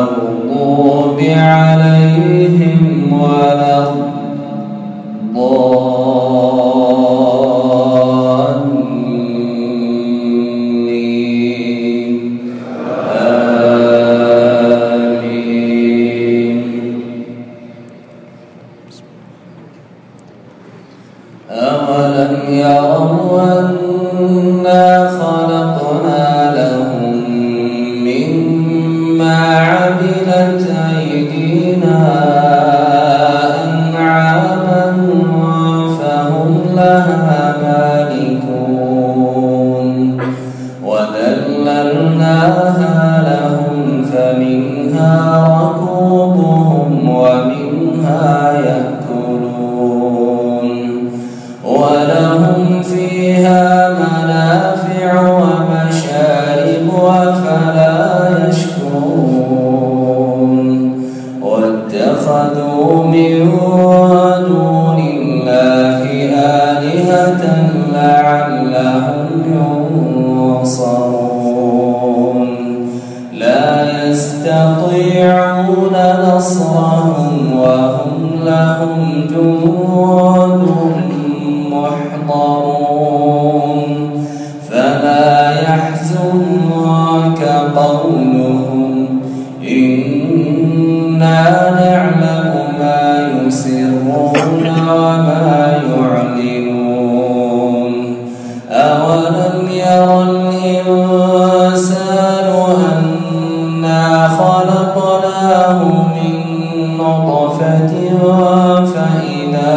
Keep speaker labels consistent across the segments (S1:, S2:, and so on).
S1: المغضوب عليهم ولا آمين أولم يروا أنا لها مالكون وذللناها لهم فمنها ركوبهم ومنها يأكلون ولهم فيها منافع ومشارب وفلا يشكرون واتخذوا من يستطيعون نصرهم وهم لهم جند محضرون. فلا يحزنك قولهم. إنا نعلم ما يسرون وما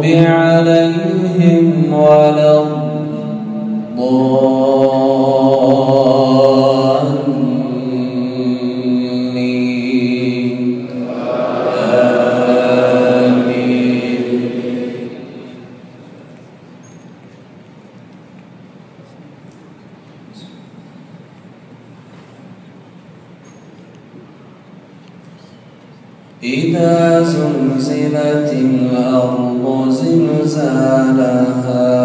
S1: المغضوب عليهم ولا إذا زلزلت الأرض زلزالها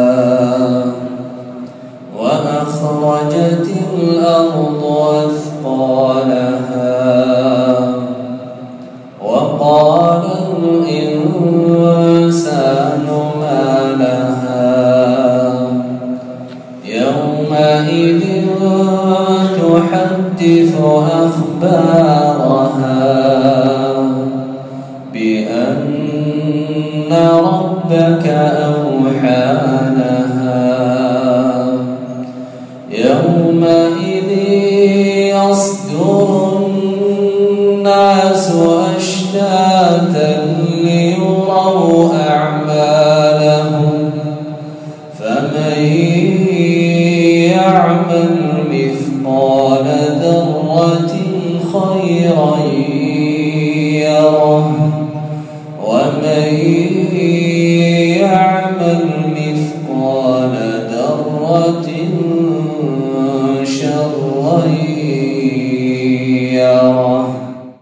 S1: وأخرجت الأرض أثقالها وقال الإنسان ما لها يومئذ تحدث أخبارها ومن